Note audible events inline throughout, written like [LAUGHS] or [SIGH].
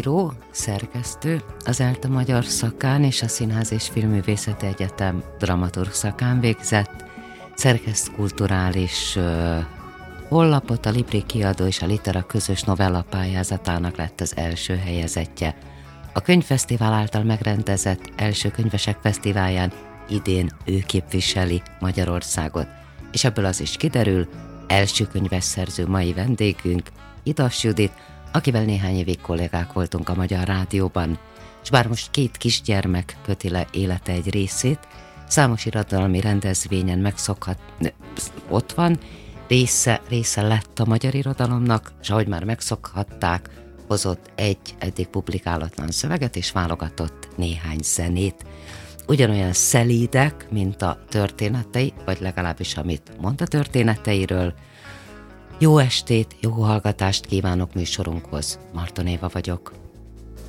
író, szerkesztő, az ELTE Magyar Szakán és a Színház és Filmművészeti Egyetem dramaturg szakán végzett, szerkeszt kulturális hollapot, a Libri kiadó és a Litera közös novella pályázatának lett az első helyezettje. A könyvfesztivál által megrendezett első könyvesek fesztiválján idén ő képviseli Magyarországot, és ebből az is kiderül, első könyves szerző mai vendégünk, Idas Judit, akivel néhány évig kollégák voltunk a Magyar Rádióban, és bár most két kisgyermek köti le élete egy részét, számos irodalmi rendezvényen megszokhat, ott van, része, része lett a magyar irodalomnak, és ahogy már megszokhatták, hozott egy eddig publikálatlan szöveget, és válogatott néhány zenét. Ugyanolyan szelídek, mint a történetei, vagy legalábbis amit mondta történeteiről, jó estét, jó hallgatást kívánok műsorunkhoz. Marton Éva vagyok.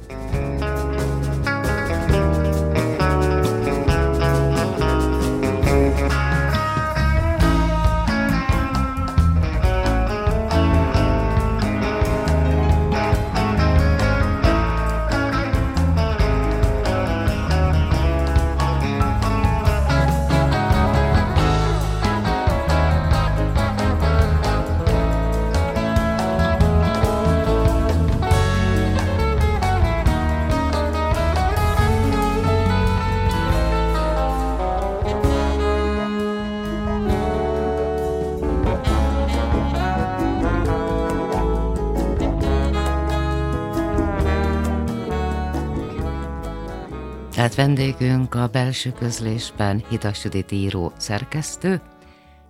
Tehát vendégünk a belső közlésben Hidas Judit író szerkesztő.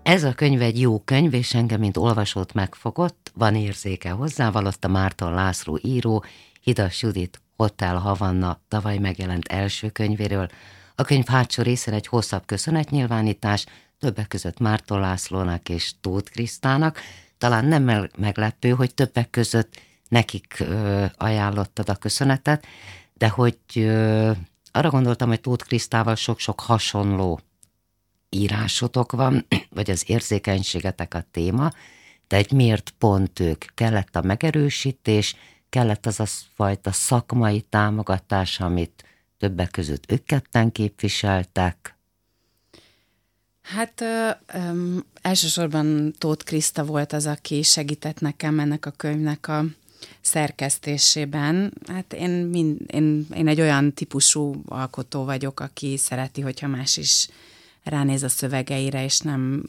Ez a könyv egy jó könyv, és engem, mint olvasót megfogott, van érzéke hozzá, a Márton László író, Hidas Judit Hotel Havanna tavaly megjelent első könyvéről. A könyv hátsó részén egy hosszabb köszönetnyilvánítás, többek között Márton Lászlónak és Tóth Krisztának. Talán nem meglepő, hogy többek között nekik ö, ajánlottad a köszönetet, de hogy ö, arra gondoltam, hogy Tóth Krisztával sok-sok hasonló írásotok van, [CLEARS THROAT] vagy az érzékenységetek a téma, de egy miért pont ők? Kellett a megerősítés, kellett az a fajta szakmai támogatás, amit többek között ők ketten képviseltek? Hát ö, ö, elsősorban Tóth Kriszta volt az, aki segített nekem ennek a könyvnek a szerkesztésében. Hát én, mind, én, én egy olyan típusú alkotó vagyok, aki szereti, hogyha más is ránéz a szövegeire, és nem,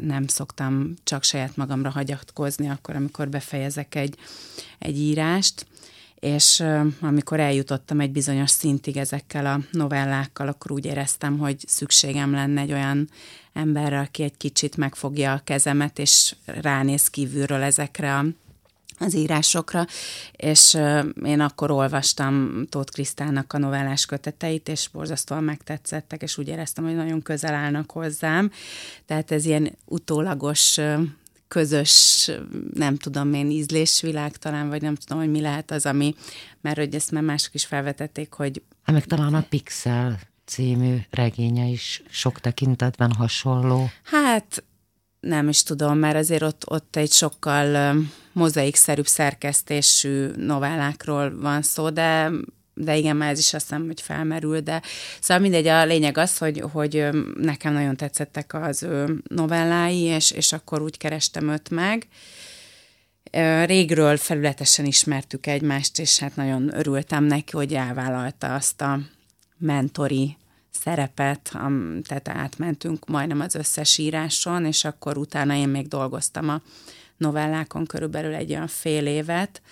nem szoktam csak saját magamra hagyatkozni akkor, amikor befejezek egy, egy írást. És amikor eljutottam egy bizonyos szintig ezekkel a novellákkal, akkor úgy éreztem, hogy szükségem lenne egy olyan emberre, aki egy kicsit megfogja a kezemet, és ránéz kívülről ezekre a az írásokra, és én akkor olvastam Tóth Krisztának a novellás köteteit, és borzasztóan megtetszettek, és úgy éreztem, hogy nagyon közel állnak hozzám. Tehát ez ilyen utólagos közös, nem tudom én, ízlésvilág talán, vagy nem tudom, hogy mi lehet az, ami, mert hogy ezt már mások is felvetették, hogy... Hát meg talán a Pixel című regénye is sok tekintetben hasonló. Hát nem is tudom, mert azért ott, ott egy sokkal mozaikszerűbb szerkesztésű novellákról van szó, de de igen, már ez is azt hiszem, hogy felmerül, de szóval mindegy, a lényeg az, hogy, hogy nekem nagyon tetszettek az ő novellái, és, és akkor úgy kerestem őt meg. Régről felületesen ismertük egymást, és hát nagyon örültem neki, hogy elvállalta azt a mentori szerepet, tehát átmentünk majdnem az összes íráson, és akkor utána én még dolgoztam a novellákon körülbelül egy olyan fél évet,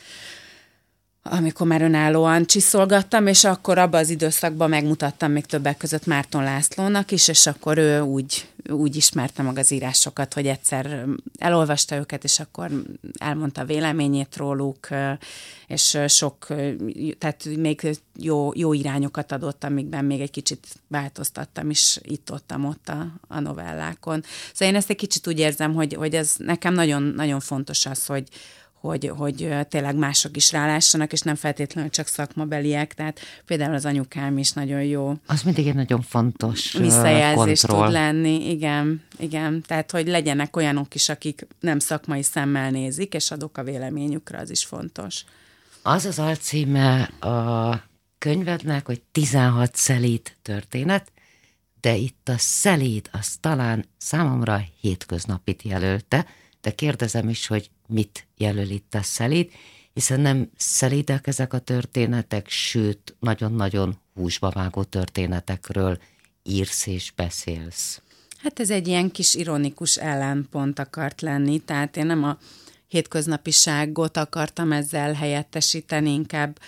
amikor már önállóan csiszolgattam, és akkor abban az időszakban megmutattam még többek között Márton Lászlónak is, és akkor ő úgy, úgy ismerte meg az írásokat, hogy egyszer elolvasta őket, és akkor elmondta véleményét róluk, és sok, tehát még jó, jó irányokat adott, amikben még egy kicsit változtattam is itt-ottam ott a, a novellákon. Szóval én ezt egy kicsit úgy érzem, hogy, hogy ez nekem nagyon, nagyon fontos az, hogy, hogy, hogy tényleg mások is rálássanak, és nem feltétlenül csak szakmabeliek, tehát például az anyukám is nagyon jó. Az mindig egy nagyon fontos Visszajelzés kontroll. tud lenni, igen, igen. Tehát, hogy legyenek olyanok is, akik nem szakmai szemmel nézik, és adok a véleményükre, az is fontos. Az az alcíme a könyvednek, hogy 16 szelíd történet, de itt a szelíd az talán számomra hétköznapit jelölte, de kérdezem is, hogy mit jelöl itt a szelíd, hiszen nem szelídek ezek a történetek, sőt, nagyon-nagyon húsba vágó történetekről írsz és beszélsz. Hát ez egy ilyen kis ironikus ellenpont akart lenni, tehát én nem a hétköznapiságot akartam ezzel helyettesíteni, inkább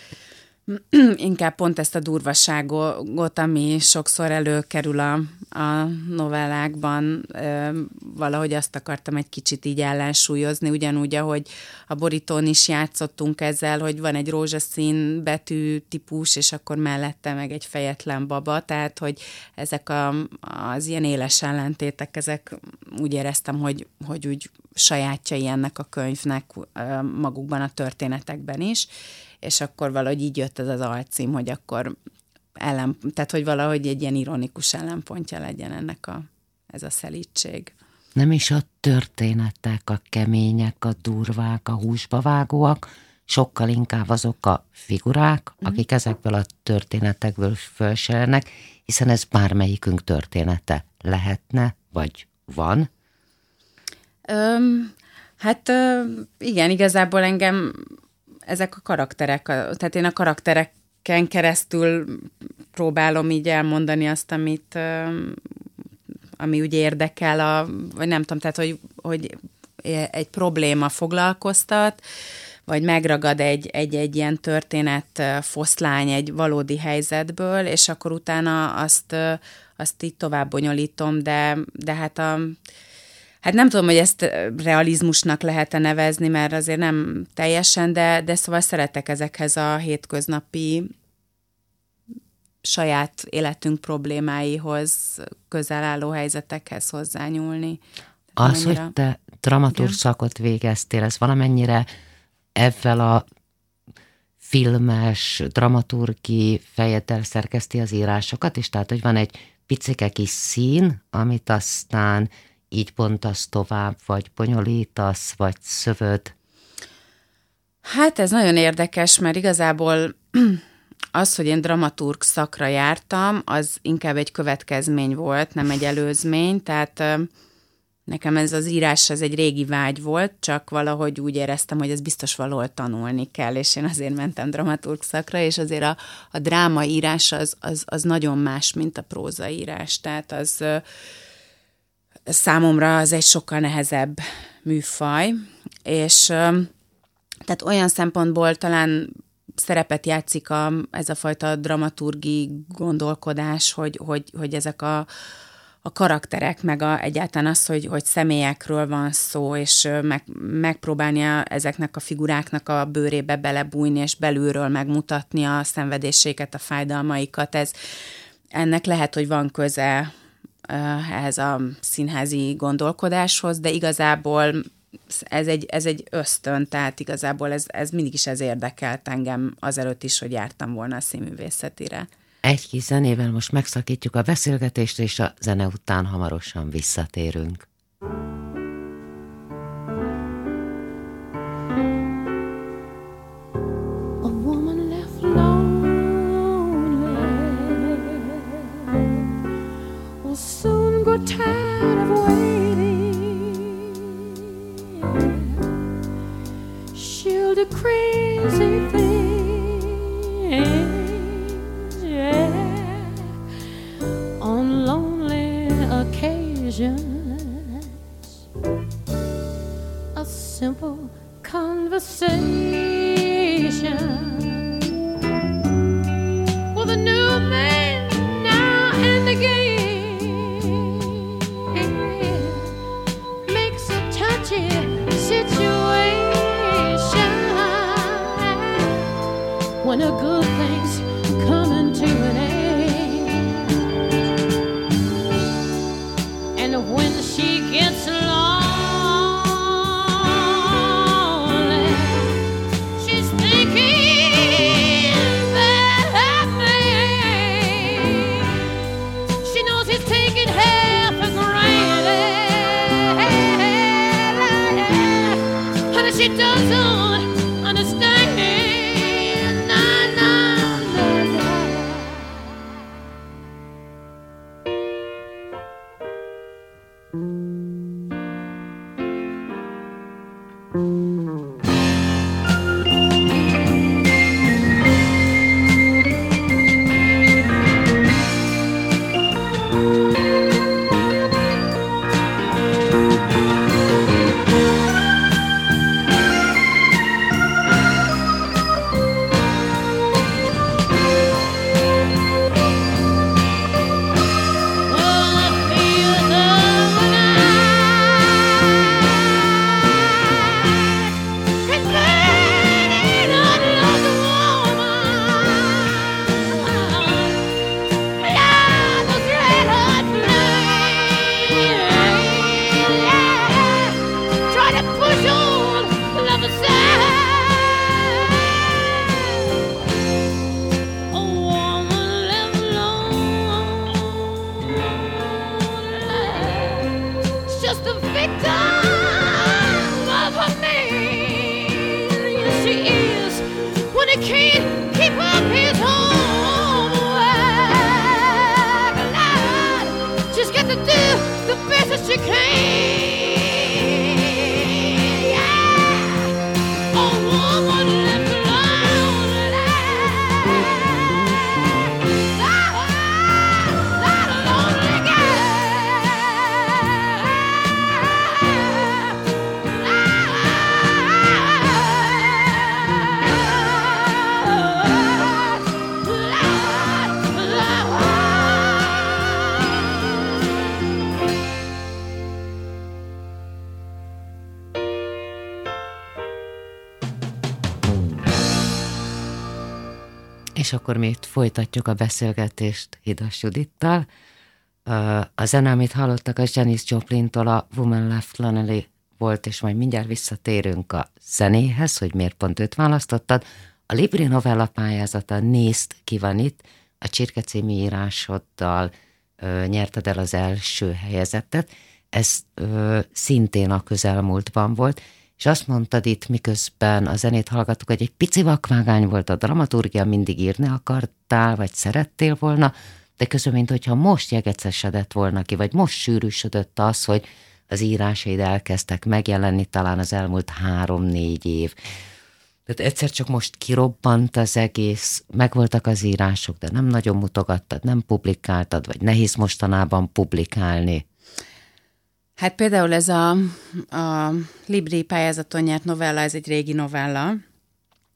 [CLEARS THROAT] inkább pont ezt a durvaságot, ami sokszor előkerül a, a novellákban, valahogy azt akartam egy kicsit így ellensúlyozni, ugyanúgy, ahogy a borítón is játszottunk ezzel, hogy van egy rózsaszín betű típus, és akkor mellette meg egy fejetlen baba, tehát, hogy ezek a, az ilyen éles ellentétek, ezek úgy éreztem, hogy, hogy úgy sajátjai ennek a könyvnek magukban a történetekben is, és akkor valahogy így jött ez az alcím, hogy akkor ellen, tehát hogy valahogy egy ilyen ironikus ellenpontja legyen ennek a, ez a szelítség. Nem is a történetek, a kemények, a durvák, a húsba vágóak, sokkal inkább azok a figurák, mm. akik ezekből a történetekből felselnek, hiszen ez bármelyikünk története lehetne, vagy van. Öm, hát ö, igen, igazából engem ezek a karakterek, tehát én a karaktereken keresztül próbálom így elmondani azt, amit ami úgy érdekel, a, vagy nem tudom, tehát hogy, hogy egy probléma foglalkoztat, vagy megragad egy, egy, egy ilyen történet foszlány egy valódi helyzetből, és akkor utána azt, azt így tovább bonyolítom, de, de hát a, Hát nem tudom, hogy ezt realizmusnak lehet-e nevezni, mert azért nem teljesen, de, de szóval szeretek ezekhez a hétköznapi saját életünk problémáihoz, közel álló helyzetekhez hozzányúlni. Az, annyira... hogy te dramaturg szakot végeztél, ez valamennyire ezzel a filmes, dramaturgi fejeddel szerkeszti az írásokat, és tehát, hogy van egy picike kis szín, amit aztán így bontasz tovább, vagy bonyolítasz, vagy szövöd? Hát ez nagyon érdekes, mert igazából [CLEARS THROAT] az, hogy én dramaturg szakra jártam, az inkább egy következmény volt, nem egy előzmény, tehát nekem ez az írás, ez egy régi vágy volt, csak valahogy úgy éreztem, hogy ez biztos valahol tanulni kell, és én azért mentem dramaturg szakra, és azért a, a dráma írás az, az, az nagyon más, mint a prózaírás, tehát az számomra az egy sokkal nehezebb műfaj, és tehát olyan szempontból talán szerepet játszik a, ez a fajta dramaturgi gondolkodás, hogy, hogy, hogy ezek a, a karakterek, meg a, egyáltalán az, hogy, hogy személyekről van szó, és meg, megpróbálni a, ezeknek a figuráknak a bőrébe belebújni, és belülről megmutatni a szenvedéséket, a fájdalmaikat. Ez, ennek lehet, hogy van köze ehhez a színházi gondolkodáshoz, de igazából ez egy, ez egy ösztön, tehát igazából ez, ez mindig is ez érdekelt engem azelőtt is, hogy jártam volna a színművészetire. Egy kis zenével most megszakítjuk a beszélgetést, és a zene után hamarosan visszatérünk. tired the crazy things, yeah. On lonely occasions, a simple conversation. situation just a victim. És akkor mi itt folytatjuk a beszélgetést Hidas Judittal. A zene, amit hallottak, az Janis Joplin-tól a Woman Left Lonely volt, és majd mindjárt visszatérünk a zenéhez, hogy miért pont őt választottad. A Libri novella pályázata Nézd ki van itt, a Csirke című írásoddal ö, nyerted el az első helyezettet. Ez ö, szintén a közelmúltban volt, és azt mondtad itt, miközben a zenét hallgattuk, hogy egy pici vakvágány volt a dramaturgia, mindig írni akartál, vagy szerettél volna, de közben, mint hogyha most jegecesedett volna ki, vagy most sűrűsödött az, hogy az írásaid elkezdtek megjelenni talán az elmúlt három-négy év. Tehát egyszer csak most kirobbant az egész, megvoltak az írások, de nem nagyon mutogattad, nem publikáltad, vagy nehéz mostanában publikálni. Hát például ez a, a Libri pályázaton nyert novella, ez egy régi novella.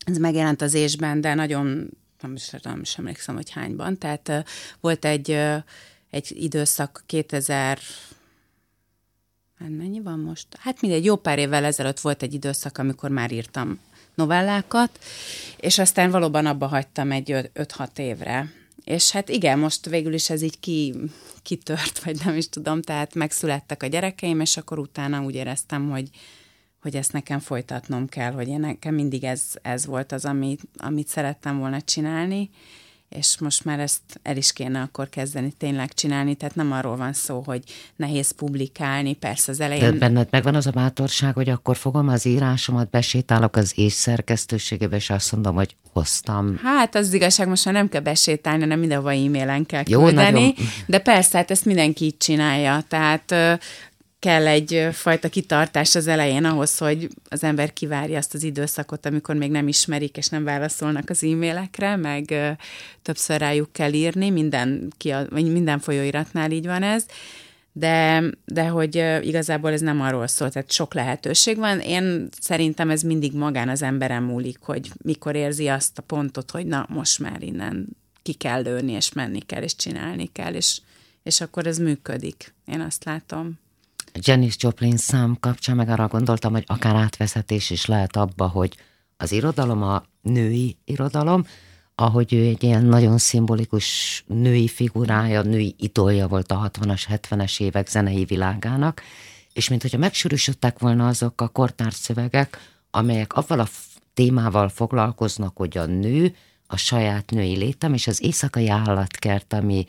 Ez megjelent az ésben, de nagyon, nem is, nem is emlékszem, hogy hányban. Tehát uh, volt egy, uh, egy időszak 2000 hát mennyi van most? Hát mindegy, jó pár évvel ezelőtt volt egy időszak, amikor már írtam novellákat, és aztán valóban abba hagytam egy 5-6 évre. És hát igen, most végül is ez így ki, kitört, vagy nem is tudom, tehát megszülettek a gyerekeim, és akkor utána úgy éreztem, hogy, hogy ezt nekem folytatnom kell, hogy én nekem mindig ez, ez volt az, amit, amit szerettem volna csinálni, és most már ezt el is kéne akkor kezdeni tényleg csinálni, tehát nem arról van szó, hogy nehéz publikálni, persze az elején... De benned megvan az a bátorság, hogy akkor fogom az írásomat, besétálok az és szerkesztőségébe, és azt mondom, hogy hoztam. Hát az igazság, most már nem kell besétálni, nem mindenhova e-mailen kell Jó, küldeni, nagyon... de persze, hát ezt mindenki így csinálja, tehát kell egy fajta kitartás az elején ahhoz, hogy az ember kivárja azt az időszakot, amikor még nem ismerik és nem válaszolnak az e-mailekre, meg többször rájuk kell írni, minden, vagy minden folyóiratnál így van ez, de, de hogy igazából ez nem arról szól, tehát sok lehetőség van. Én szerintem ez mindig magán az emberem múlik, hogy mikor érzi azt a pontot, hogy na, most már innen ki kell lőni, és menni kell, és csinálni kell, és, és akkor ez működik. Én azt látom. Janis Joplin szám kapcsán meg arra gondoltam, hogy akár átvezetés is lehet abba, hogy az irodalom a női irodalom, ahogy ő egy ilyen nagyon szimbolikus női figurája, női idolja volt a 60-as, 70-es évek zenei világának, és mint hogyha megsűrűsödtek volna azok a kortárs szövegek, amelyek avval a témával foglalkoznak, hogy a nő, a saját női létem, és az éjszakai állatkert, ami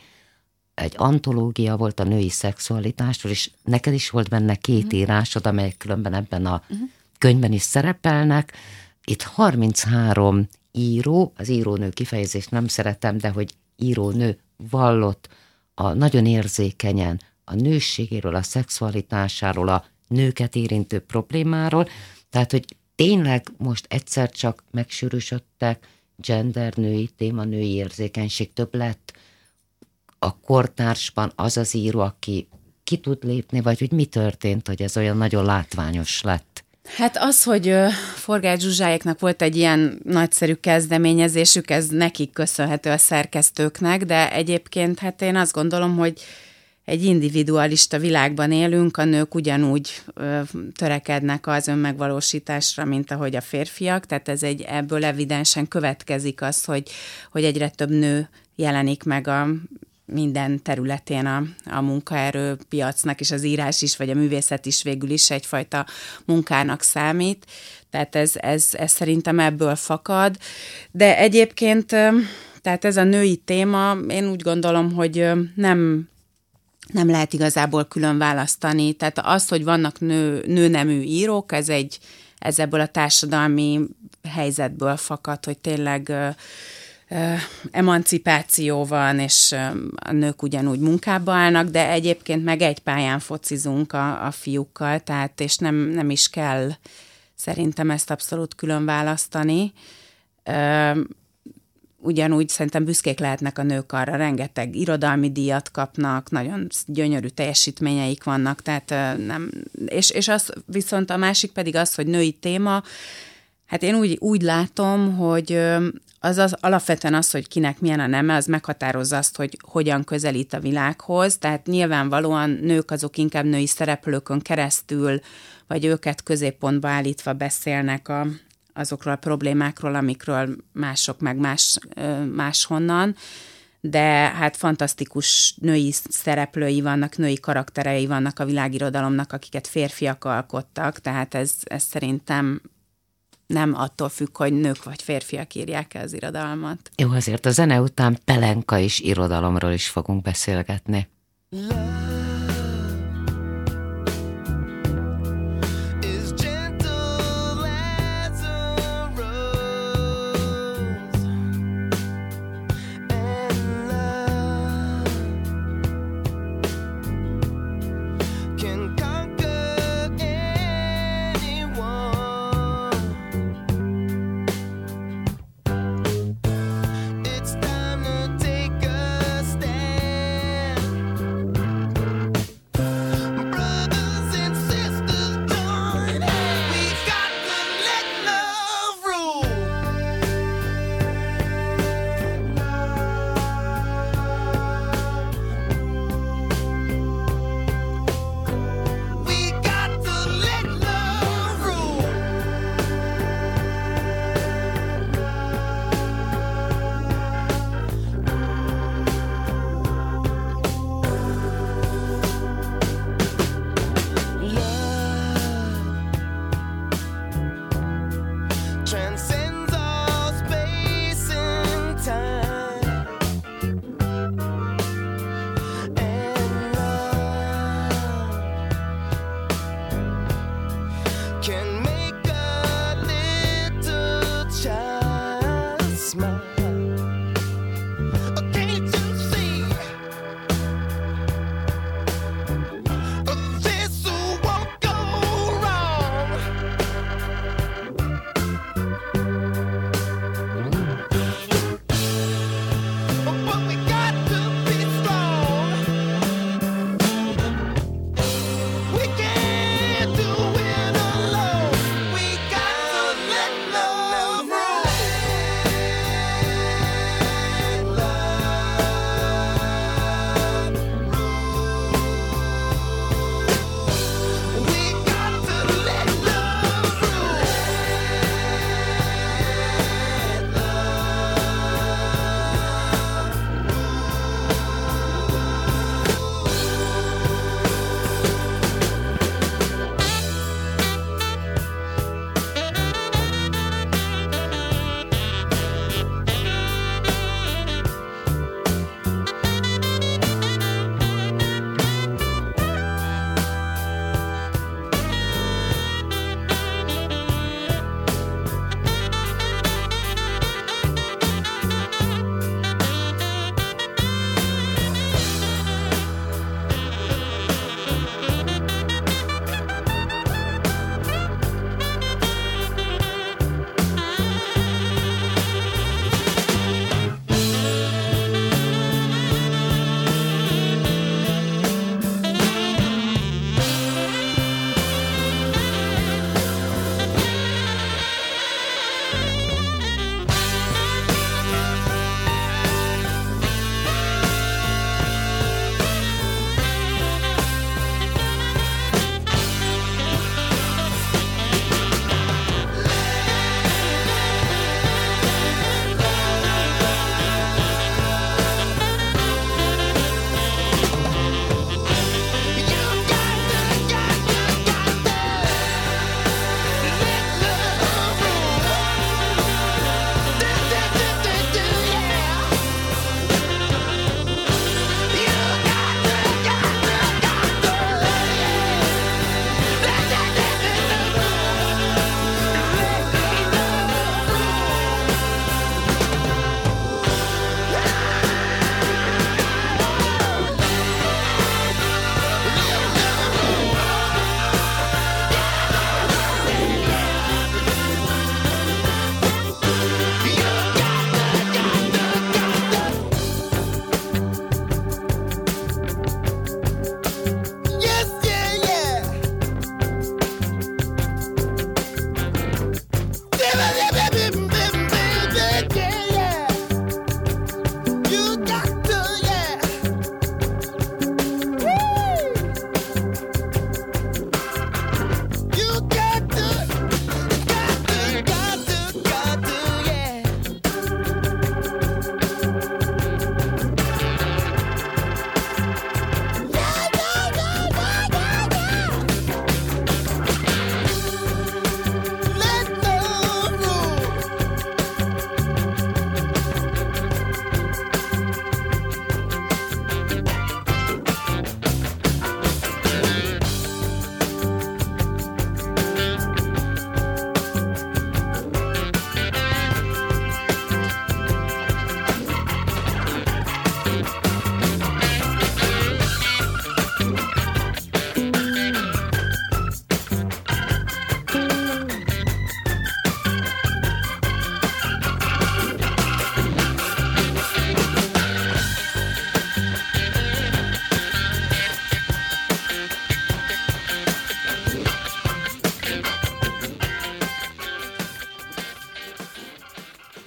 egy antológia volt a női szexualitásról, és neked is volt benne két uh-huh. írásod, amelyek különben ebben a uh-huh. könyvben is szerepelnek. Itt 33 író, az írónő kifejezést nem szeretem, de hogy írónő vallott a nagyon érzékenyen a nősségéről, a szexualitásáról, a nőket érintő problémáról, tehát, hogy tényleg most egyszer csak megsűrűsödtek gender, női téma, női érzékenység több lett a kortársban az az író, aki ki tud lépni, vagy hogy mi történt, hogy ez olyan nagyon látványos lett? Hát az, hogy Forgács Zsuzsáéknak volt egy ilyen nagyszerű kezdeményezésük, ez nekik köszönhető a szerkesztőknek, de egyébként hát én azt gondolom, hogy egy individualista világban élünk, a nők ugyanúgy ö, törekednek az önmegvalósításra, mint ahogy a férfiak, tehát ez egy ebből evidensen következik az, hogy, hogy egyre több nő jelenik meg a minden területén a, a munkaerőpiacnak, és az írás is, vagy a művészet is végül is egyfajta munkának számít. Tehát ez, ez, ez szerintem ebből fakad. De egyébként, tehát ez a női téma, én úgy gondolom, hogy nem nem lehet igazából külön választani. Tehát az, hogy vannak nő, nőnemű írók, ez egy, ez ebből a társadalmi helyzetből fakad, hogy tényleg emancipáció van, és a nők ugyanúgy munkába állnak, de egyébként meg egy pályán focizunk a, a fiúkkal, tehát és nem, nem is kell szerintem ezt abszolút külön választani. Ugyanúgy szerintem büszkék lehetnek a nők arra, rengeteg irodalmi díjat kapnak, nagyon gyönyörű teljesítményeik vannak, tehát nem, és, és az viszont a másik pedig az, hogy női téma, Hát én úgy, úgy látom, hogy az, az alapvetően az, hogy kinek milyen a neme, az meghatározza azt, hogy hogyan közelít a világhoz. Tehát nyilvánvalóan nők azok inkább női szereplőkön keresztül, vagy őket középpontba állítva beszélnek a, azokról a problémákról, amikről mások meg más, máshonnan de hát fantasztikus női szereplői vannak, női karakterei vannak a világirodalomnak, akiket férfiak alkottak, tehát ez, ez szerintem nem attól függ, hogy nők vagy férfiak írják el az irodalmat. Jó, azért a zene után pelenka és irodalomról is fogunk beszélgetni. Love.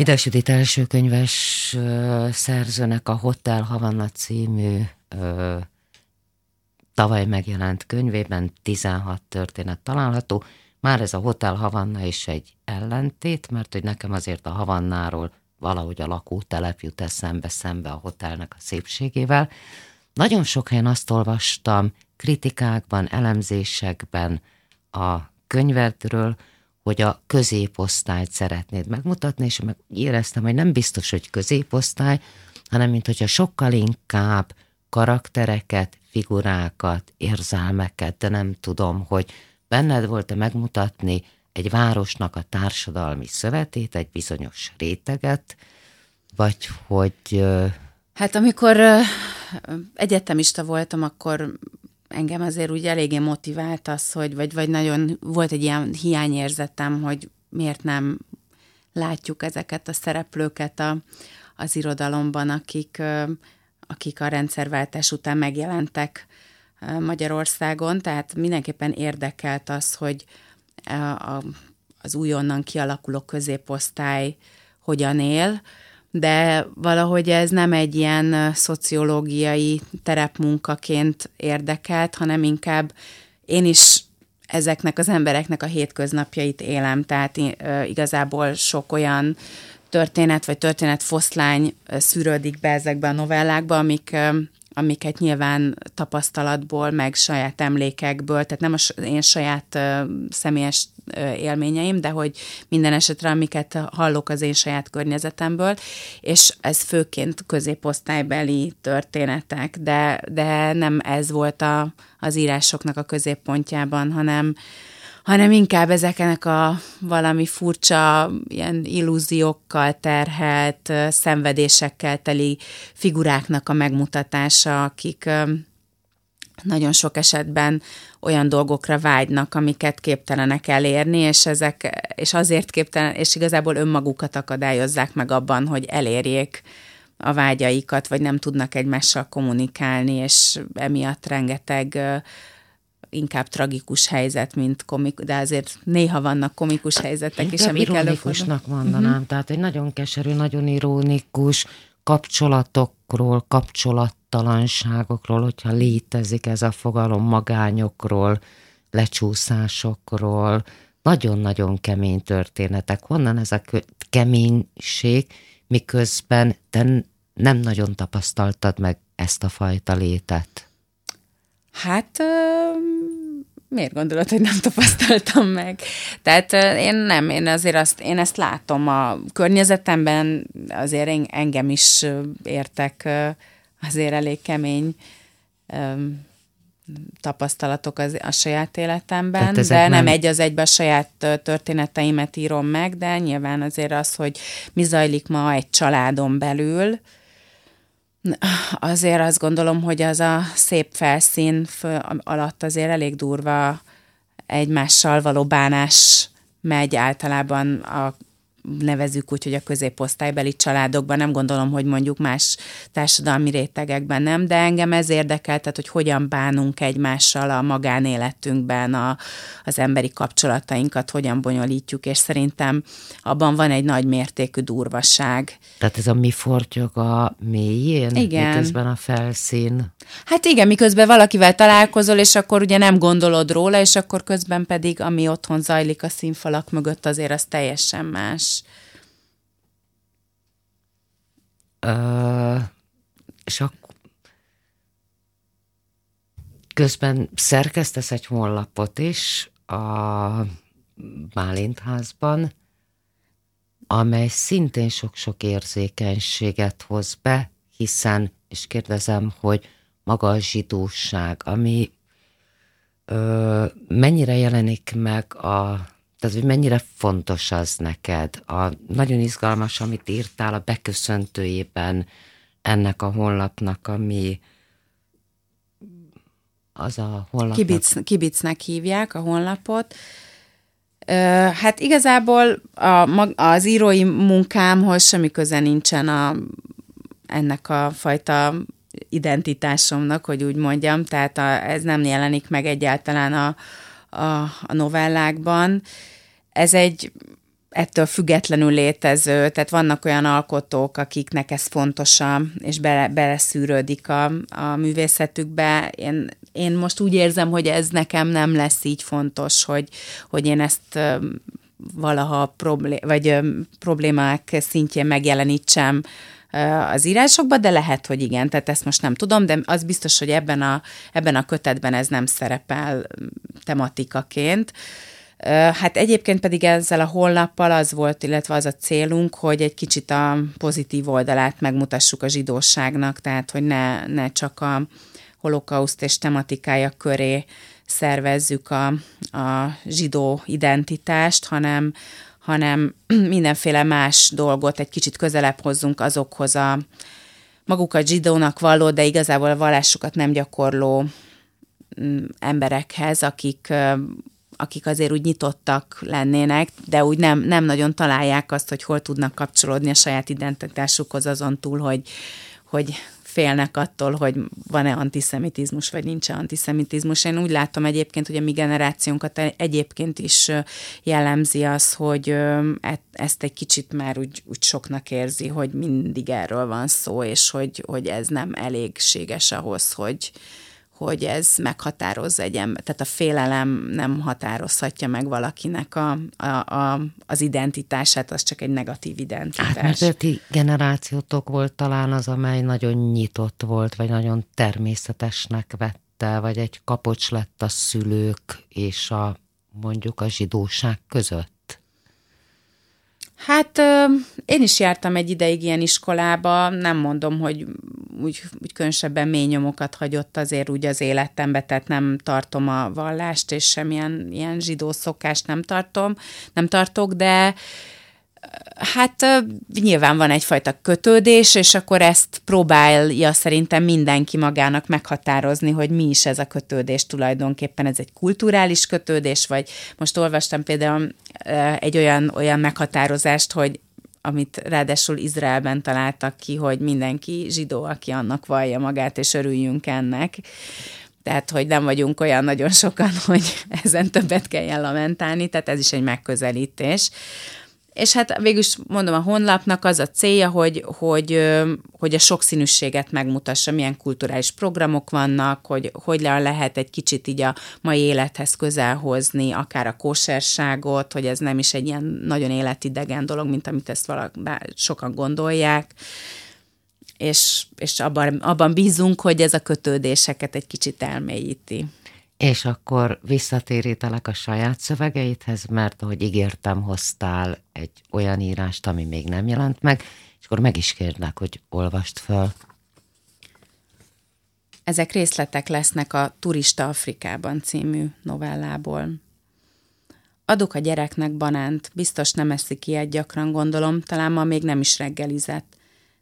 Midas Judit első könyves ö, szerzőnek a Hotel Havanna című ö, tavaly megjelent könyvében 16 történet található. Már ez a Hotel Havanna is egy ellentét, mert hogy nekem azért a Havannáról valahogy a lakótelep jut eszembe szembe a hotelnek a szépségével. Nagyon sok helyen azt olvastam kritikákban, elemzésekben a könyvedről, hogy a középosztályt szeretnéd megmutatni, és meg éreztem, hogy nem biztos, hogy középosztály, hanem mint hogyha sokkal inkább karaktereket, figurákat, érzelmeket, de nem tudom, hogy benned volt-e megmutatni egy városnak a társadalmi szövetét, egy bizonyos réteget, vagy hogy... Hát amikor egyetemista voltam, akkor engem azért úgy eléggé motivált az, hogy, vagy, vagy nagyon volt egy ilyen hiányérzetem, hogy miért nem látjuk ezeket a szereplőket a, az irodalomban, akik, akik a rendszerváltás után megjelentek Magyarországon, tehát mindenképpen érdekelt az, hogy a, az újonnan kialakuló középosztály hogyan él, de valahogy ez nem egy ilyen szociológiai terepmunkaként érdekelt, hanem inkább én is ezeknek az embereknek a hétköznapjait élem, tehát igazából sok olyan történet vagy történet foszlány szűrődik be ezekbe a novellákba, amik amiket nyilván tapasztalatból, meg saját emlékekből, tehát nem az én saját személyes élményeim, de hogy minden esetre, amiket hallok az én saját környezetemből, és ez főként középosztálybeli történetek, de, de nem ez volt a, az írásoknak a középpontjában, hanem hanem inkább ezeknek a valami furcsa, ilyen illúziókkal terhelt, szenvedésekkel teli figuráknak a megmutatása, akik nagyon sok esetben olyan dolgokra vágynak, amiket képtelenek elérni, és ezek, és azért képtelen, és igazából önmagukat akadályozzák meg abban, hogy elérjék a vágyaikat, vagy nem tudnak egymással kommunikálni, és emiatt rengeteg inkább tragikus helyzet, mint komik, de azért néha vannak komikus helyzetek is, amik ironikusnak mondanám, uh-huh. tehát egy nagyon keserű, nagyon ironikus kapcsolatokról, kapcsolattalanságokról, hogyha létezik ez a fogalom, magányokról, lecsúszásokról, nagyon-nagyon kemény történetek. Honnan ez a keménység, miközben te nem nagyon tapasztaltad meg ezt a fajta létet? Hát miért gondolod, hogy nem tapasztaltam meg? Tehát én nem, én azért azt, én ezt látom a környezetemben, azért engem is értek azért elég kemény tapasztalatok az, a saját életemben, de nem, nem egy az egybe a saját történeteimet írom meg, de nyilván azért az, hogy mi zajlik ma egy családon belül, Azért azt gondolom, hogy az a szép felszín alatt azért elég durva egymással való bánás megy általában a nevezük úgy, hogy a középosztálybeli családokban, nem gondolom, hogy mondjuk más társadalmi rétegekben nem, de engem ez érdekel, tehát hogy hogyan bánunk egymással a magánéletünkben, a, az emberi kapcsolatainkat, hogyan bonyolítjuk, és szerintem abban van egy nagy mértékű durvaság. Tehát ez a mi fortyog a mélyén, igen. miközben a felszín. Hát igen, miközben valakivel találkozol, és akkor ugye nem gondolod róla, és akkor közben pedig, ami otthon zajlik a színfalak mögött, azért az teljesen más. És akkor közben szerkesztesz egy honlapot is a Bálintházban, amely szintén sok-sok érzékenységet hoz be, hiszen, és kérdezem, hogy maga a zsidóság, ami ö, mennyire jelenik meg a tehát, hogy mennyire fontos az neked. A, nagyon izgalmas, amit írtál a beköszöntőjében ennek a honlapnak, ami az a honlapnak. Kibic, kibicnek hívják a honlapot. Hát igazából a, az írói munkámhoz semmi köze nincsen a, ennek a fajta identitásomnak, hogy úgy mondjam, tehát a, ez nem jelenik meg egyáltalán a, a, a novellákban. Ez egy ettől függetlenül létező, tehát vannak olyan alkotók, akiknek ez fontos, és bele, beleszűrődik a, a művészetükbe. Én, én most úgy érzem, hogy ez nekem nem lesz így fontos, hogy, hogy én ezt valaha problé- vagy problémák szintjén megjelenítsem az írásokba, de lehet, hogy igen, tehát ezt most nem tudom, de az biztos, hogy ebben a, ebben a kötetben ez nem szerepel tematikaként. Hát egyébként pedig ezzel a holnappal az volt, illetve az a célunk, hogy egy kicsit a pozitív oldalát megmutassuk a zsidóságnak, tehát hogy ne, ne csak a holokauszt és tematikája köré szervezzük a, a zsidó identitást, hanem, hanem [CLEARS THROAT] mindenféle más dolgot egy kicsit közelebb hozzunk azokhoz a magukat zsidónak valló, de igazából a vallásukat nem gyakorló mm, emberekhez, akik akik azért úgy nyitottak lennének, de úgy nem, nem nagyon találják azt, hogy hol tudnak kapcsolódni a saját identitásukhoz azon túl, hogy, hogy félnek attól, hogy van-e antiszemitizmus, vagy nincs-e antiszemitizmus. Én úgy látom egyébként, hogy a mi generációnkat egyébként is jellemzi az, hogy e-, ezt egy kicsit már úgy, úgy soknak érzi, hogy mindig erről van szó, és hogy, hogy ez nem elégséges ahhoz, hogy, hogy ez meghatározza egy ember, tehát a félelem nem határozhatja meg valakinek a, a, a, az identitását, az csak egy negatív identitás. Hát mert ti generációtok volt talán az, amely nagyon nyitott volt, vagy nagyon természetesnek vette, vagy egy kapocs lett a szülők és a mondjuk a zsidóság között. Hát én is jártam egy ideig ilyen iskolába, nem mondom, hogy úgy, úgy különösebben mély nyomokat hagyott azért úgy az életembe, tehát nem tartom a vallást, és semmilyen ilyen zsidó szokást nem tartom, nem tartok, de hát nyilván van egyfajta kötődés, és akkor ezt próbálja szerintem mindenki magának meghatározni, hogy mi is ez a kötődés tulajdonképpen. Ez egy kulturális kötődés, vagy most olvastam például egy olyan, olyan meghatározást, hogy amit ráadásul Izraelben találtak ki, hogy mindenki zsidó, aki annak vallja magát, és örüljünk ennek. Tehát, hogy nem vagyunk olyan nagyon sokan, [LAUGHS] hogy ezen többet kelljen lamentálni, tehát ez is egy megközelítés. És hát végül is mondom, a honlapnak az a célja, hogy, hogy, hogy a sokszínűséget megmutassa, milyen kulturális programok vannak, hogy hogy lehet egy kicsit így a mai élethez közel hozni, akár a kóserságot, hogy ez nem is egy ilyen nagyon életidegen dolog, mint amit ezt valak, sokan gondolják és, és abban, abban bízunk, hogy ez a kötődéseket egy kicsit elmélyíti. És akkor visszatérítelek a saját szövegeidhez, mert ahogy ígértem, hoztál egy olyan írást, ami még nem jelent meg, és akkor meg is kérlek, hogy olvast föl. Ezek részletek lesznek a Turista Afrikában című novellából. Adok a gyereknek banánt, biztos nem eszik ilyet gyakran gondolom, talán ma még nem is reggelizett.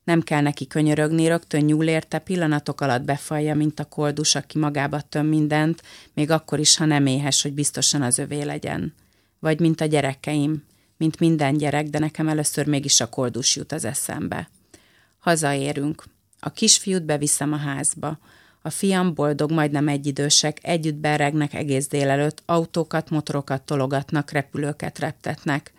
Nem kell neki könyörögni, rögtön nyúl érte, pillanatok alatt befalja, mint a koldus, aki magába töm mindent, még akkor is, ha nem éhes, hogy biztosan az övé legyen. Vagy mint a gyerekeim, mint minden gyerek, de nekem először mégis a koldus jut az eszembe. Hazaérünk. A kisfiút beviszem a házba. A fiam boldog, majdnem egyidősek, együtt beregnek egész délelőtt, autókat, motorokat tologatnak, repülőket reptetnek.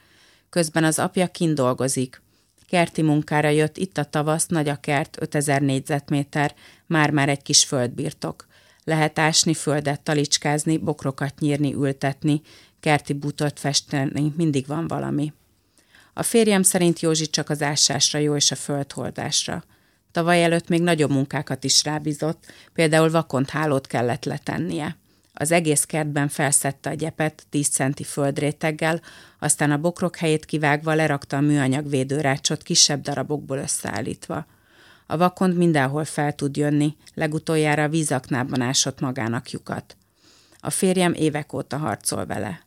Közben az apja kint dolgozik. Kerti munkára jött itt a tavasz, nagy a kert, 5000 négyzetméter, már-már egy kis földbirtok. Lehet ásni, földet talicskázni, bokrokat nyírni, ültetni, kerti bútort festeni, mindig van valami. A férjem szerint Józsi csak az ásásra jó és a földholdásra. Tavaly előtt még nagyobb munkákat is rábízott, például vakont hálót kellett letennie. Az egész kertben felszette a gyepet 10 centi földréteggel, aztán a bokrok helyét kivágva lerakta a műanyag védőrácsot kisebb darabokból összeállítva. A vakond mindenhol fel tud jönni, legutoljára a vízaknában ásott magának lyukat. A férjem évek óta harcol vele.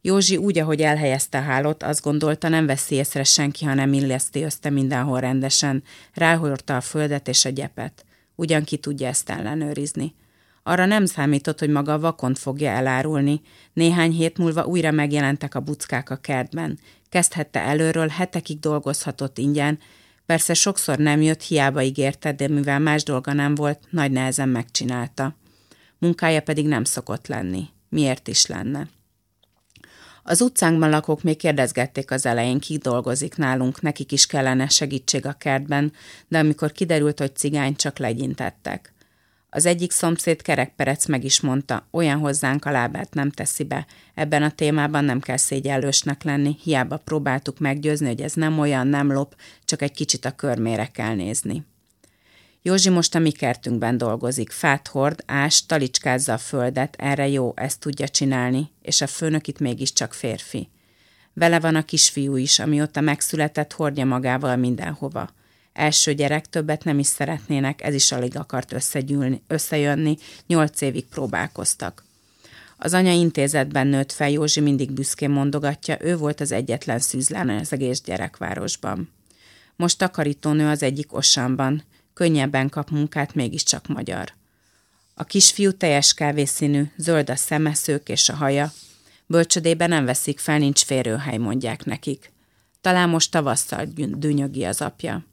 Józsi úgy, ahogy elhelyezte a hálót, azt gondolta, nem veszi észre senki, hanem illeszti össze mindenhol rendesen, ráhordta a földet és a gyepet. Ugyan ki tudja ezt ellenőrizni. Arra nem számított, hogy maga a vakont fogja elárulni. Néhány hét múlva újra megjelentek a buckák a kertben. Kezdhette előről, hetekig dolgozhatott ingyen. Persze sokszor nem jött, hiába ígérte, de mivel más dolga nem volt, nagy nehezen megcsinálta. Munkája pedig nem szokott lenni. Miért is lenne? Az utcánkban lakók még kérdezgették az elején, ki dolgozik nálunk, nekik is kellene segítség a kertben, de amikor kiderült, hogy cigány, csak legyintettek. Az egyik szomszéd kerekperec meg is mondta, olyan hozzánk a lábát nem teszi be. Ebben a témában nem kell szégyellősnek lenni, hiába próbáltuk meggyőzni, hogy ez nem olyan, nem lop, csak egy kicsit a körmére kell nézni. Józsi most a mi kertünkben dolgozik, fát hord, ás, talicskázza a földet, erre jó, ezt tudja csinálni, és a főnök itt mégiscsak férfi. Vele van a kisfiú is, amióta megszületett, hordja magával mindenhova. Első gyerek, többet nem is szeretnének, ez is alig akart összegyűlni, összejönni, nyolc évig próbálkoztak. Az anya intézetben nőtt fel, Józsi mindig büszkén mondogatja, ő volt az egyetlen szűzlán az egész gyerekvárosban. Most takarítónő az egyik osamban, könnyebben kap munkát, mégiscsak magyar. A kisfiú teljes kávészínű, zöld a szemeszők és a haja. Bölcsödében nem veszik fel, nincs férőhely, mondják nekik. Talán most tavasszal dűnyögi az apja.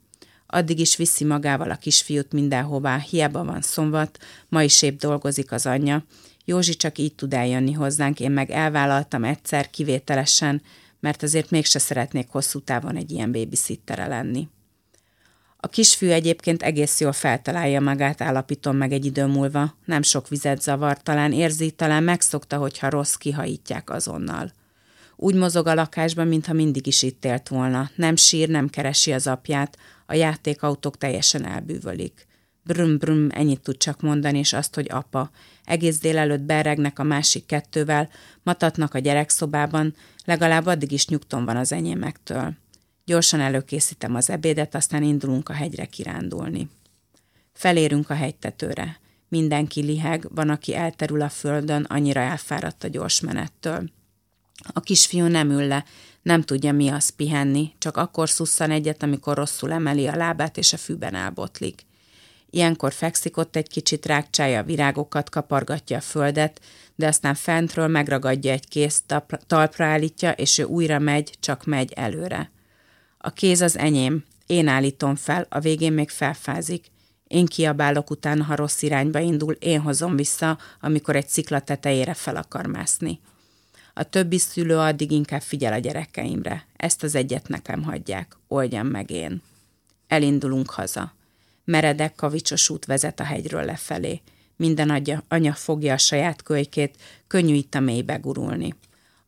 Addig is viszi magával a kisfiút mindenhová, hiába van szombat, ma is épp dolgozik az anyja. Józsi csak így tud eljönni hozzánk, én meg elvállaltam egyszer kivételesen, mert azért mégse szeretnék hosszú távon egy ilyen babysittere lenni. A kisfiú egyébként egész jól feltalálja magát, állapítom meg egy idő múlva. Nem sok vizet zavar, talán érzi, talán megszokta, hogyha rossz, kihajítják azonnal. Úgy mozog a lakásban, mintha mindig is itt élt volna. Nem sír, nem keresi az apját, a játékautók teljesen elbűvölik. Brüm, brüm, ennyit tud csak mondani, és azt, hogy apa. Egész délelőtt beregnek a másik kettővel, matatnak a gyerekszobában, legalább addig is nyugton van az enyémektől. Gyorsan előkészítem az ebédet, aztán indulunk a hegyre kirándulni. Felérünk a hegytetőre. Mindenki liheg, van, aki elterül a földön, annyira elfáradt a gyors menettől. A kisfiú nem ül le, nem tudja mi az pihenni, csak akkor szusszan egyet, amikor rosszul emeli a lábát és a fűben elbotlik. Ilyenkor fekszik ott egy kicsit, rákcsálja a virágokat, kapargatja a földet, de aztán fentről megragadja egy kész, talpra állítja, és ő újra megy, csak megy előre. A kéz az enyém, én állítom fel, a végén még felfázik. Én kiabálok utána, ha rossz irányba indul, én hozom vissza, amikor egy szikla tetejére fel akar mászni. A többi szülő addig inkább figyel a gyerekeimre. Ezt az egyet nekem hagyják. Oldjam meg én. Elindulunk haza. Meredek, kavicsos út vezet a hegyről lefelé. Minden adja, anya fogja a saját kölykét, könnyű itt a mélybe gurulni.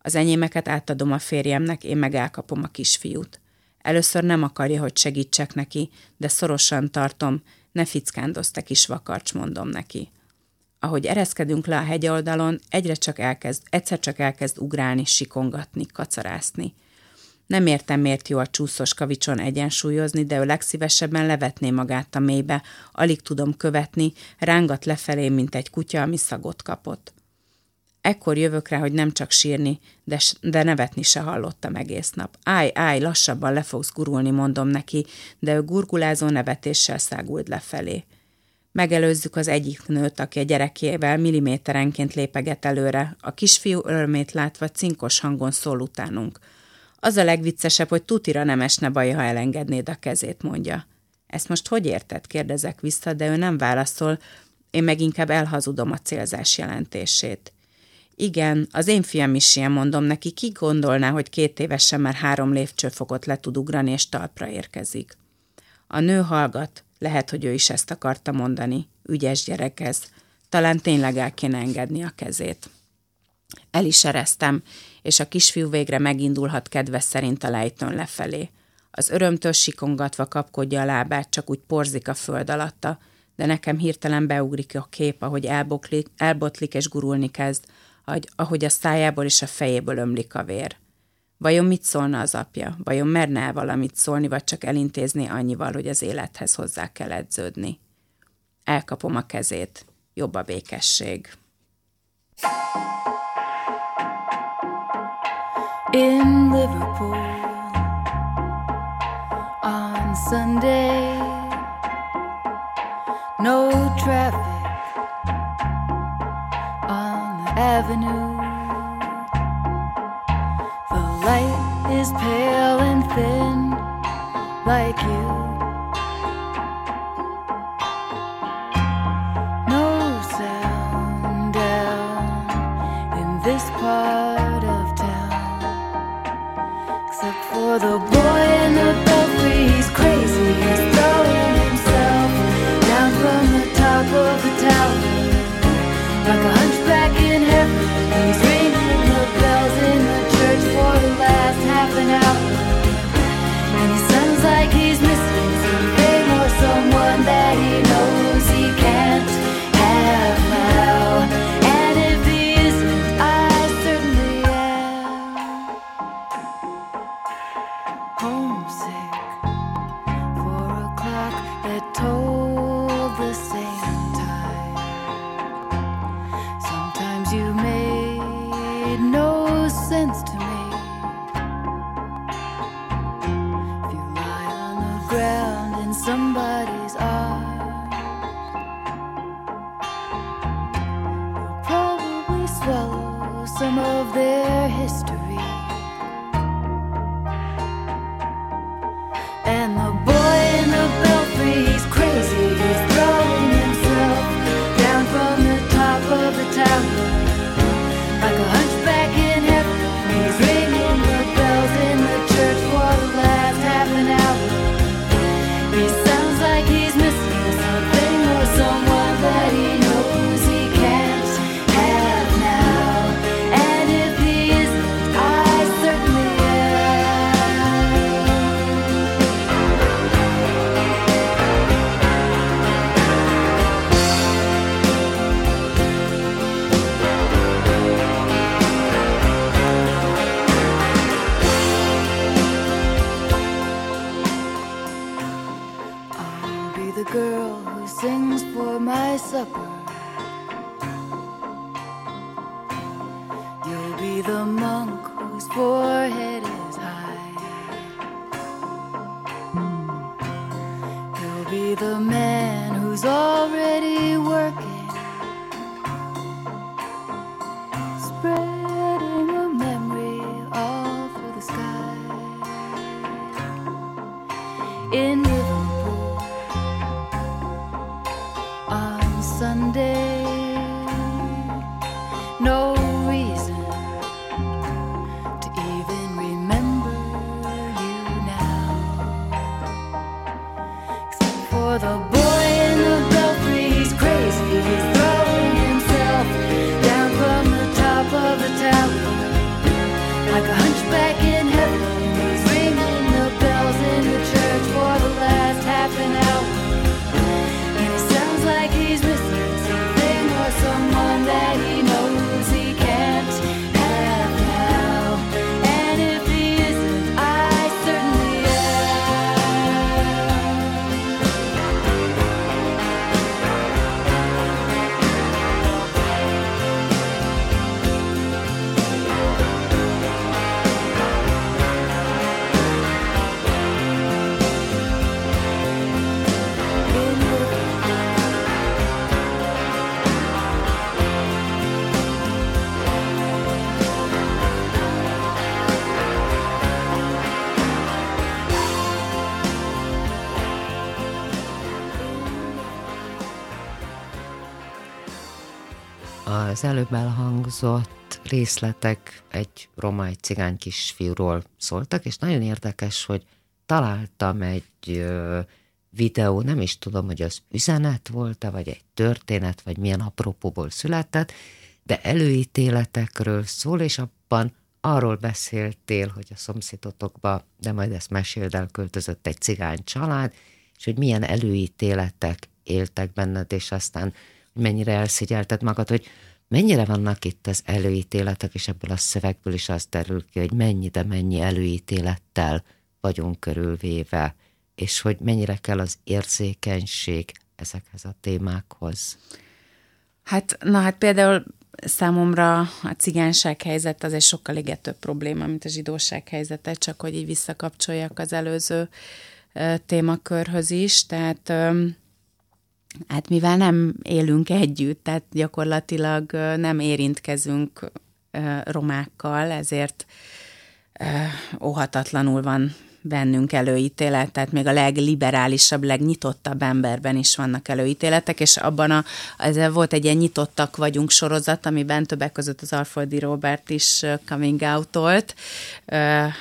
Az enyémeket átadom a férjemnek, én meg elkapom a kisfiút. Először nem akarja, hogy segítsek neki, de szorosan tartom, ne fickándoztek is vakarcs, mondom neki. Ahogy ereszkedünk le a hegyoldalon, egyre csak elkezd, egyszer csak elkezd ugrálni, sikongatni, kacarászni. Nem értem, miért jó a csúszós kavicson egyensúlyozni, de ő legszívesebben levetné magát a mélybe, alig tudom követni, rángat lefelé, mint egy kutya, ami szagot kapott. Ekkor jövök rá, hogy nem csak sírni, de, de nevetni se hallottam egész nap. Állj, állj, lassabban le fogsz gurulni, mondom neki, de ő gurgulázó nevetéssel szágult lefelé. Megelőzzük az egyik nőt, aki a gyerekével milliméterenként lépeget előre. A kisfiú örömét látva cinkos hangon szól utánunk. Az a legviccesebb, hogy tutira nem esne baj, ha elengednéd a kezét, mondja. Ezt most hogy érted? kérdezek vissza, de ő nem válaszol, én meg inkább elhazudom a célzás jelentését. Igen, az én fiam is ilyen mondom neki, ki gondolná, hogy két évesen már három lépcsőfokot le tud ugrani, és talpra érkezik. A nő hallgat, lehet, hogy ő is ezt akarta mondani. Ügyes gyerek ez. Talán tényleg el kéne engedni a kezét. El is ereztem, és a kisfiú végre megindulhat kedves szerint a lejtőn lefelé. Az örömtől sikongatva kapkodja a lábát, csak úgy porzik a föld alatta, de nekem hirtelen beugrik a kép, ahogy elboklik, elbotlik és gurulni kezd, ahogy a szájából és a fejéből ömlik a vér. Vajon mit szólna az apja? Vajon merne el valamit szólni, vagy csak elintézni annyival, hogy az élethez hozzá kell edződni? Elkapom a kezét. Jobb a békesség. In Liverpool on Sunday No traffic on the avenue light is pale and thin, like you. No sound down in this part of town, except for the. az előbb elhangzott részletek egy roma, egy cigány kisfiúról szóltak, és nagyon érdekes, hogy találtam egy videó, nem is tudom, hogy az üzenet volt-e, vagy egy történet, vagy milyen apropóból született, de előítéletekről szól, és abban arról beszéltél, hogy a szomszédotokba, de majd ezt meséld el, költözött egy cigány család, és hogy milyen előítéletek éltek benned, és aztán mennyire elszigyelted magad, hogy mennyire vannak itt az előítéletek, és ebből a szövegből is az derül ki, hogy mennyi, de mennyi előítélettel vagyunk körülvéve, és hogy mennyire kell az érzékenység ezekhez a témákhoz. Hát, na hát például számomra a cigányság helyzet az egy sokkal égetőbb probléma, mint a zsidóság helyzete, csak hogy így visszakapcsoljak az előző témakörhöz is. Tehát hát mivel nem élünk együtt, tehát gyakorlatilag nem érintkezünk romákkal, ezért óhatatlanul van bennünk előítélet, tehát még a legliberálisabb, legnyitottabb emberben is vannak előítéletek, és abban a, ez volt egy ilyen nyitottak vagyunk sorozat, amiben többek között az Alföldi Robert is coming out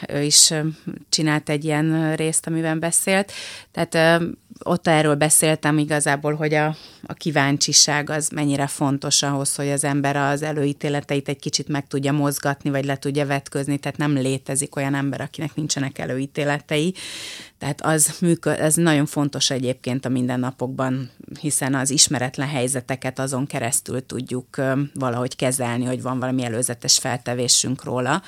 ő is csinált egy ilyen részt, amiben beszélt, tehát ott erről beszéltem igazából, hogy a, a kíváncsiság az mennyire fontos ahhoz, hogy az ember az előítéleteit egy kicsit meg tudja mozgatni, vagy le tudja vetközni, tehát nem létezik olyan ember, akinek nincsenek előítéletei. Tehát az működ, ez nagyon fontos egyébként a mindennapokban, hiszen az ismeretlen helyzeteket azon keresztül tudjuk valahogy kezelni, hogy van valami előzetes feltevésünk róla,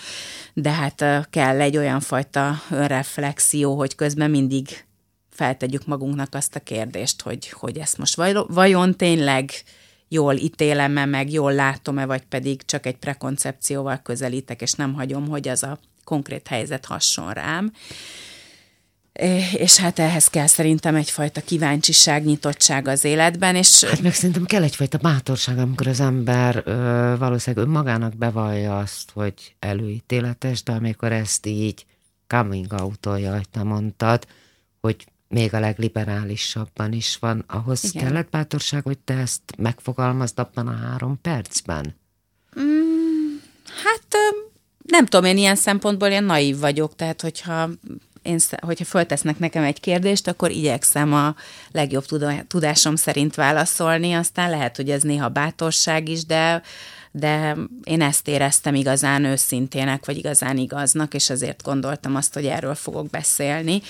de hát kell egy olyan fajta önreflexió, hogy közben mindig feltegyük magunknak azt a kérdést, hogy, hogy ezt most vajon tényleg jól ítélem-e meg, jól látom-e, vagy pedig csak egy prekoncepcióval közelítek, és nem hagyom, hogy az a konkrét helyzet hasson rám. És hát ehhez kell szerintem egyfajta kíváncsiság, nyitottság az életben. És... Hát meg szerintem kell egyfajta bátorság, amikor az ember ö, valószínűleg önmagának bevallja azt, hogy előítéletes, de amikor ezt így coming out-olja, hogy te mondtad, hogy még a legliberálisabban is van. Ahhoz Igen. kellett bátorság, hogy te ezt megfogalmazd abban a három percben? Mm, hát nem tudom, én ilyen szempontból ilyen naív vagyok, tehát hogyha én, hogyha föltesznek nekem egy kérdést, akkor igyekszem a legjobb tudásom szerint válaszolni, aztán lehet, hogy ez néha bátorság is, de de én ezt éreztem igazán őszintének, vagy igazán igaznak, és azért gondoltam azt, hogy erről fogok beszélni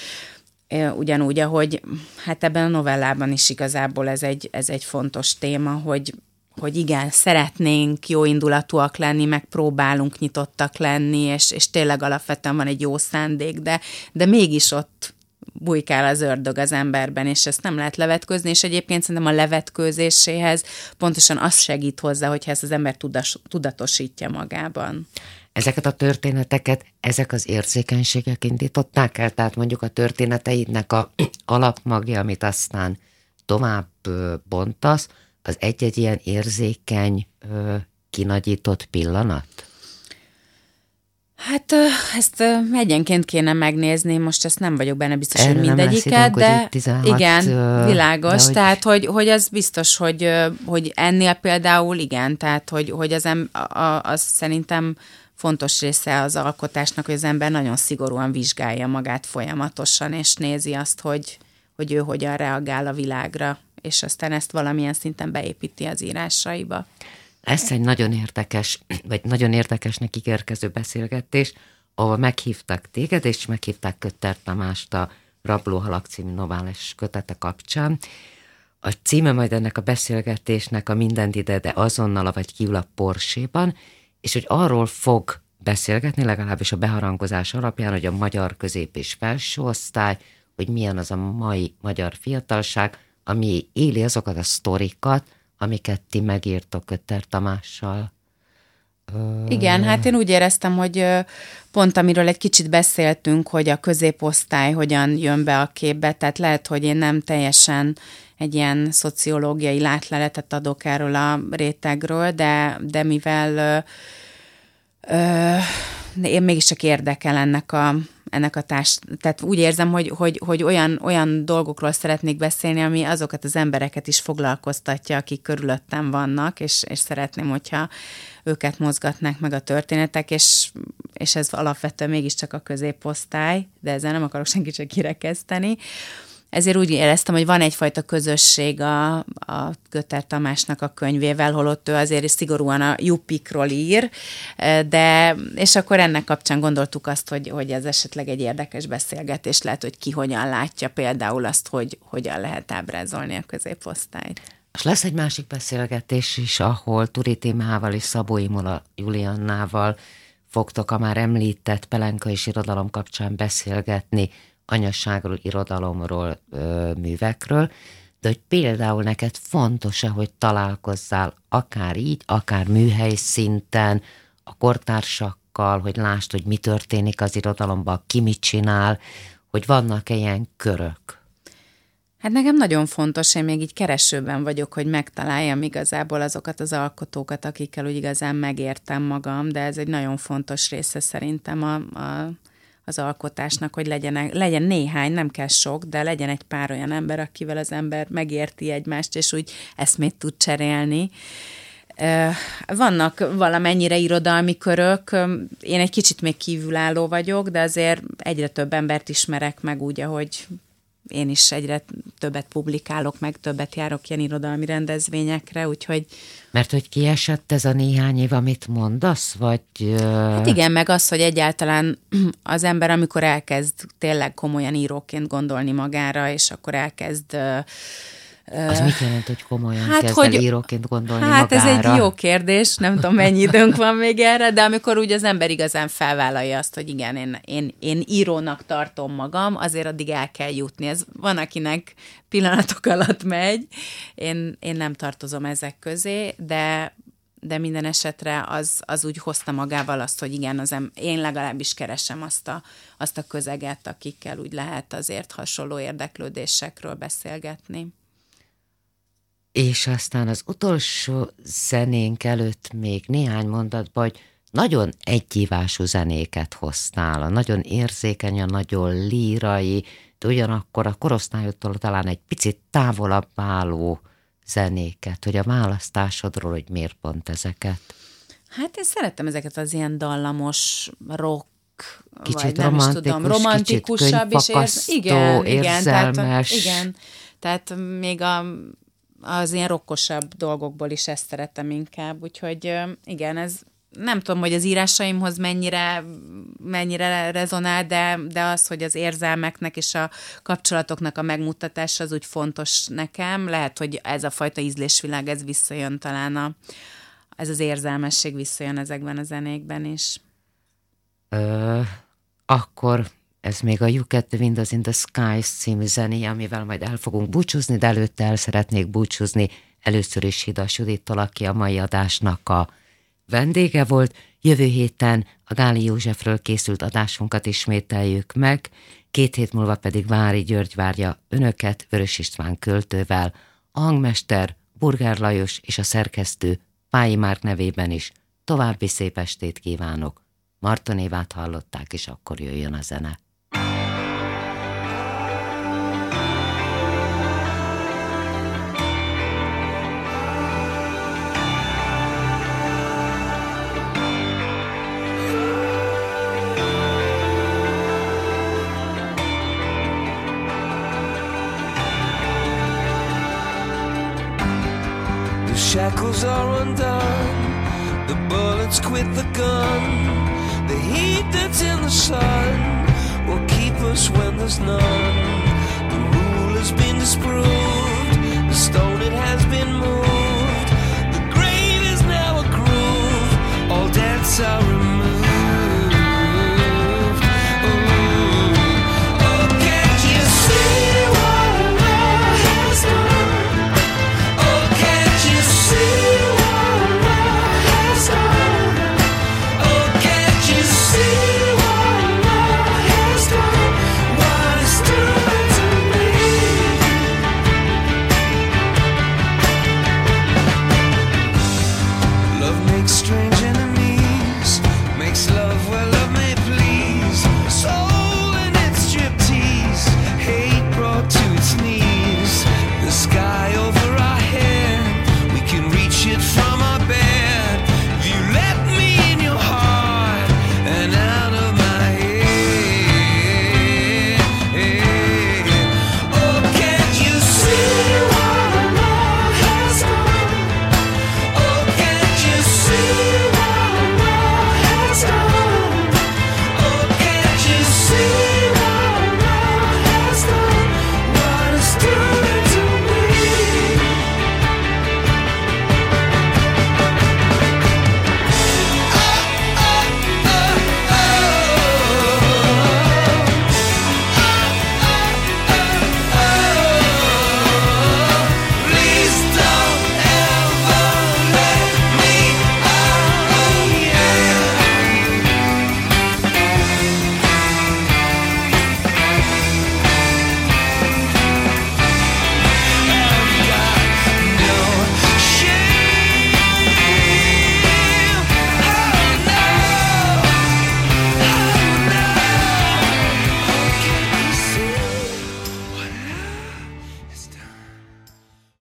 ugyanúgy, ahogy hát ebben a novellában is igazából ez egy, ez egy fontos téma, hogy, hogy igen, szeretnénk jó indulatúak lenni, meg próbálunk nyitottak lenni, és, és tényleg alapvetően van egy jó szándék, de, de mégis ott bujkál az ördög az emberben, és ezt nem lehet levetkőzni, és egyébként szerintem a levetkőzéséhez pontosan az segít hozzá, hogyha ezt az ember tudas, tudatosítja magában. Ezeket a történeteket, ezek az érzékenységek indították el, tehát mondjuk a történeteidnek a [CLEARS THROAT] alapmagja, amit aztán tovább bontasz, az egy-egy ilyen érzékeny, kinagyított pillanat? Hát ezt egyenként kéne megnézni, most ezt nem vagyok benne biztos, Erre hogy mindegyiket, de 16, igen, világos, hogy... tehát hogy, hogy az biztos, hogy, hogy ennél például igen, tehát hogy, hogy az, em, a, az szerintem fontos része az alkotásnak, hogy az ember nagyon szigorúan vizsgálja magát folyamatosan, és nézi azt, hogy, hogy ő hogyan reagál a világra, és aztán ezt valamilyen szinten beépíti az írásaiba. Ez egy nagyon érdekes, vagy nagyon érdekesnek ígérkező beszélgetés, ahol meghívtak téged, és meghívták Kötter Tamást a Rablóhalak című nováles kötete kapcsán. A címe majd ennek a beszélgetésnek a Mindent ide, de azonnal, vagy kiül a Porséban, és hogy arról fog beszélgetni, legalábbis a beharangozás alapján, hogy a magyar közép és felső osztály, hogy milyen az a mai magyar fiatalság, ami éli azokat a sztorikat, amiket ti megírtok Kötter Tamással. Igen, hát én úgy éreztem, hogy pont amiről egy kicsit beszéltünk, hogy a középosztály hogyan jön be a képbe, tehát lehet, hogy én nem teljesen egy ilyen szociológiai látleletet adok erről a rétegről, de, de mivel ö, ö, én mégiscsak érdekel ennek a, ennek a társ, tehát úgy érzem, hogy, hogy, hogy olyan, olyan dolgokról szeretnék beszélni, ami azokat az embereket is foglalkoztatja, akik körülöttem vannak, és, és szeretném, hogyha őket mozgatnák meg a történetek, és, és ez alapvetően mégiscsak a középosztály, de ezzel nem akarok senkit csak kirekeszteni ezért úgy éreztem, hogy van egyfajta közösség a, a Götter Tamásnak a könyvével, holott ő azért szigorúan a juppikról ír, de, és akkor ennek kapcsán gondoltuk azt, hogy, hogy ez esetleg egy érdekes beszélgetés lehet, hogy ki hogyan látja például azt, hogy hogyan lehet ábrázolni a középosztályt. És lesz egy másik beszélgetés is, ahol Turi Timával és Szabó Imola Juliannával fogtok a már említett Pelenka és irodalom kapcsán beszélgetni anyasságról, irodalomról, művekről, de hogy például neked fontos-e, hogy találkozzál akár így, akár műhely szinten, a kortársakkal, hogy lásd, hogy mi történik az irodalomban, ki mit csinál, hogy vannak-e ilyen körök? Hát nekem nagyon fontos, én még így keresőben vagyok, hogy megtaláljam igazából azokat az alkotókat, akikkel úgy igazán megértem magam, de ez egy nagyon fontos része szerintem a, a az alkotásnak, hogy legyen, legyen néhány, nem kell sok, de legyen egy pár olyan ember, akivel az ember megérti egymást, és úgy eszmét tud cserélni. Vannak valamennyire irodalmi körök, én egy kicsit még kívülálló vagyok, de azért egyre több embert ismerek meg úgy, ahogy én is egyre többet publikálok, meg többet járok ilyen irodalmi rendezvényekre, úgyhogy... Mert hogy kiesett ez a néhány év, amit mondasz, vagy... Hát igen, meg az, hogy egyáltalán [CLEARS THROAT] az ember, amikor elkezd tényleg komolyan íróként gondolni magára, és akkor elkezd az mit jelent, hogy komolyan hát, kezd hogy, el íróként gondolni Hát magára? ez egy jó kérdés, nem tudom mennyi időnk van még erre, de amikor úgy az ember igazán felvállalja azt, hogy igen, én, én, én írónak tartom magam, azért addig el kell jutni. Ez van, akinek pillanatok alatt megy, én, én nem tartozom ezek közé, de de minden esetre az, az úgy hozta magával azt, hogy igen, az em, én legalábbis keresem azt a, azt a közeget, akikkel úgy lehet azért hasonló érdeklődésekről beszélgetni és aztán az utolsó zenénk előtt még néhány mondatban, hogy nagyon egyívású zenéket hoztál, a nagyon érzékeny, a nagyon lírai, de ugyanakkor a korosztályodtól talán egy picit távolabb álló zenéket, hogy a választásodról, hogy miért pont ezeket? Hát én szerettem ezeket az ilyen dallamos rock kicsit vagy nem is tudom, romantikusabb kicsit és érz, igen, igen, tehát, igen, tehát még a az ilyen rokkosabb dolgokból is ezt szeretem inkább, úgyhogy igen, ez nem tudom, hogy az írásaimhoz mennyire, mennyire rezonál, de, de az, hogy az érzelmeknek és a kapcsolatoknak a megmutatása az úgy fontos nekem. Lehet, hogy ez a fajta ízlésvilág, ez visszajön talán a, ez az érzelmesség visszajön ezekben a zenékben is. Ö, akkor ez még a You Get the Windows in the Skies című zené, amivel majd el fogunk búcsúzni, de előtte el szeretnék búcsúzni először is Hidas Judittal, aki a mai adásnak a vendége volt. Jövő héten a Gáli Józsefről készült adásunkat ismételjük meg, két hét múlva pedig Vári György várja önöket Vörös István költővel, a hangmester Burger Lajos és a szerkesztő Pályi Márk nevében is. További szép estét kívánok! Marton Évát hallották, és akkor jöjjön a zene. shackles are undone, the bullets quit the gun, the heat that's in the sun will keep us when there's none. The rule has been disproved, the stone it has been moved, the grave is now a groove, all debts are removed.